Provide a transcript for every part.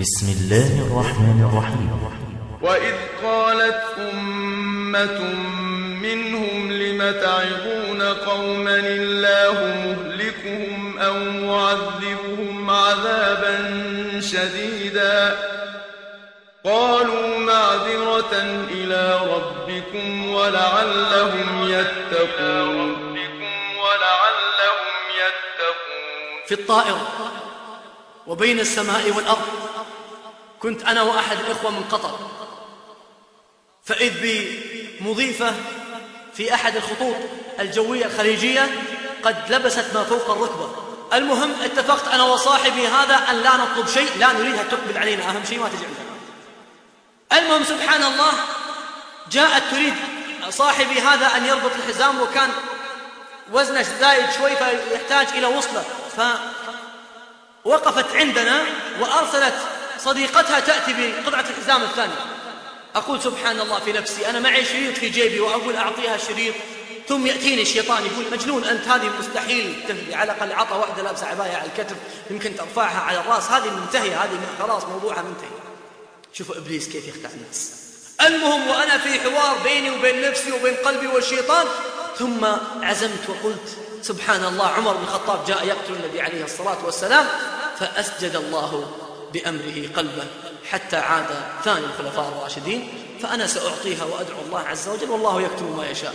بسم الله الرحمن الرحيم. وإذ قالت أمة منهم لم تعظون قوما الله مهلكهم أو معذبهم عذابا شديدا. قالوا معذرة إلى ربكم ولعلهم يتقون. ولعلهم يتقون في الطائر وبين السماء والأرض. كنت أنا وأحد الإخوة من قطر. فإذ بمضيفة في أحد الخطوط الجوية الخليجية قد لبست ما فوق الركبة. المهم اتفقت أنا وصاحبي هذا أن لا نطلب شيء لا نريدها تقبل علينا. أهم شيء ما تجي عندنا المهم سبحان الله جاءت تريد صاحبي هذا أن يربط الحزام وكان وزنه زايد شوي فيحتاج إلى وصلة. فوقفت عندنا وأرسلت صديقتها تأتي بقطعة الحزام الثانية. أقول سبحان الله في نفسي أنا معي شريط في جيبي وأقول أعطيها الشريط ثم يأتيني الشيطان يقول مجنون أنت هذه مستحيل على الأقل عطى واحدة لابسة عباية على الكتف يمكن ترفعها على الرأس. هذه منتهية هذه خلاص موضوعها منتهي. شوفوا إبليس كيف يخدع الناس. المهم وأنا في حوار بيني وبين نفسي وبين قلبي والشيطان. ثم عزمت وقلت سبحان الله عمر بن الخطاب جاء يقتل النبي عليه الصلاة والسلام فأسجد الله بأمره قلبه حتى عاد ثاني الخلفاء الراشدين فأنا سأعطيها وأدعو الله عز وجل والله يكتب ما يشاء.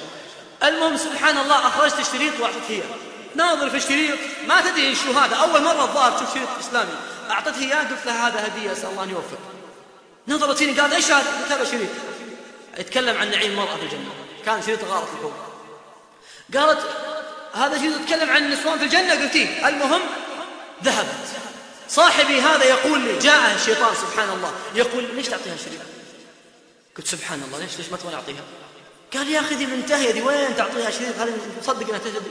المهم سبحان الله أخرجت الشريط وأعطيت هي. ناظر في الشريط ما تدري شو هذا. أول مرة الظاهر تشوف شريط إسلامي. أعطيته إياه قلت لها هذا هدية أسأل الله أن يوفق. نظرت فيني قالت إيش هذا؟ قلت هذا شريط. يتكلم عن نعيم المرأة في الجنة. كان شريط غارة الحوم قالت هذا شريط يتكلم عن النسوان في الجنة؟ قلت المهم ذهبت. صاحبي هذا يقول لي جاء الشيطان سبحان الله يقول ليش تعطيها شريط قلت سبحان الله ليش ليش ما تبغى أعطيها؟ قال يا أخي ذي منتهية ذي وين تعطيها شريط هل تصدق إنها تهتدي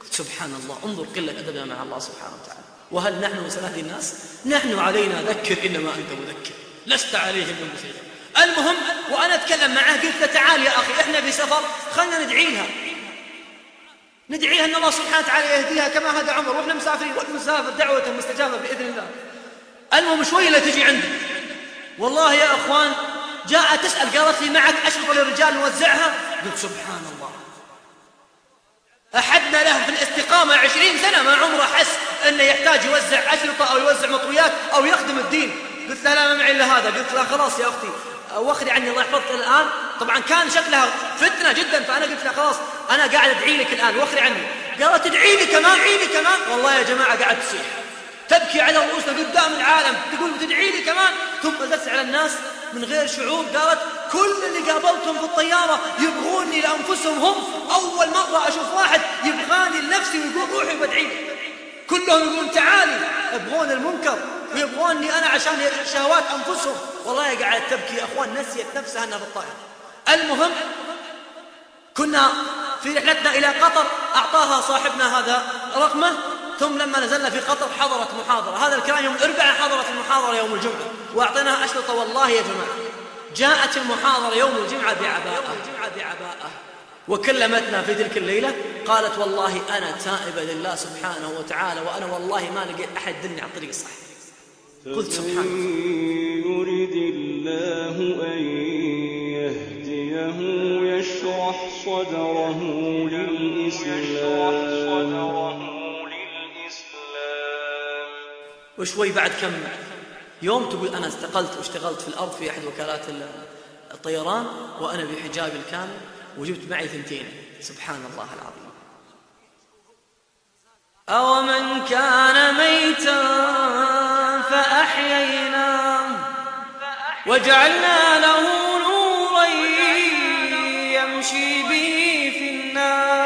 قلت سبحان الله انظر قلة أدبنا مع الله سبحانه وتعالى. وهل نحن هذه الناس؟ نحن علينا ذكر إنما أنت مذكر. لست عليهم بمسيطر المهم وأنا أتكلم معه قلت له تعال يا أخي إحنا في سفر خلنا ندعي لها ندعيها أن الله سبحانه وتعالى يهديها كما هدى عمر. وإحنا مسافرين. والمسافر دعوته مستجابة بإذن الله. المهم شوي لا تجي عندي. والله يا أخوان جاءت تسأل قالت لي معك أشرطة للرجال نوزعها؟ قلت سبحان الله احدنا له في الاستقامة عشرين سنة ما عمره حس أنه يحتاج يوزع أشرطة أو يوزع مطويات أو يخدم الدين. قلت له لا ما معي إلا هذا. قلت له خلاص يا أختي. واخذي عني الله يحفظك الآن. طبعا كان شكلها فتنة جدا فأنا قلت لها خلاص أنا قاعد أدعي لك الآن واخذي عني. قالت تدعي لي كمان ادعي لي كمان. والله يا جماعة قاعد تصيح. تبكي على رؤوسنا قدام العالم تقول تدعي لي كمان. ثم نزلت على الناس من غير شعور قالت كل اللي قابلتهم في الطيارة يبغوني لأنفسهم هم. أول مرة أشوف واحد يبغاني لنفسي ويقول روحي بدعي كلهم يقولون تعالي يبغون المنكر ويبغوني أنا عشان شهوات أنفسهم. والله قاعد تبكي. يا أخوان نسيت نفسها أنها في الطائرة المهم كنا في رحلتنا إلى قطر أعطاها صاحبنا هذا رقمه ثم لما نزلنا في قطر حضرت محاضرة. هذا الكلام يوم الأربعاء حضرت المحاضرة يوم الجمعة. وأعطيناها أشرطة والله يا جماعة جاءت المحاضرة يوم الجمعة بعباءة. وكلمتنا في تلك الليلة قالت والله أنا تائبة لله سبحانه وتعالى وأنا والله ما لقيت أحد دلني على الطريق الصح. قلت سبحان الله الله أن يهديه يشرح صدره للإسلام. وشوي بعد كم يوم تقول أنا استقلت واشتغلت في الأرض في أحد وكالات الطيران وأنا بحجابي الكامل وجبت معي ثنتين. سبحان الله العظيم. أومن كان ميتا وجعلنا له نورا يمشي به في الناس.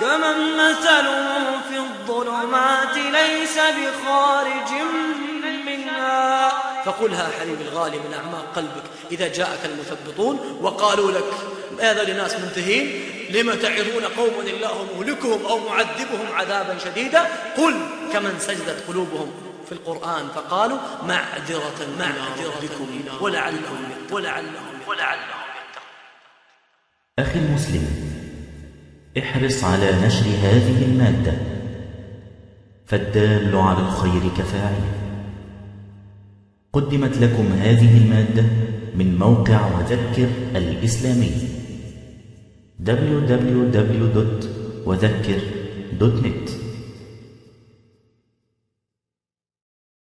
كمن مثله في الظلمات ليس بخارج منها. فقلها حبيبي الغالي من أعماق قلبك إذا جاءك المثبطون وقالوا لك هذا لناس منتهين لم تعظون قوم الله مهلكهم أو معذبهم عذابا شديدا؟ قل كمن سجدت قلوبهم. في القرآن فقالوا معذرة معذرة ربكم ولعلهم ولعلهم ولعلهم أخي المسلم احرص على نشر هذه المادة. فالدال على الخير كفاعله قدمت لكم هذه المادة من موقع وذكر الإسلامي. www.وذكر.net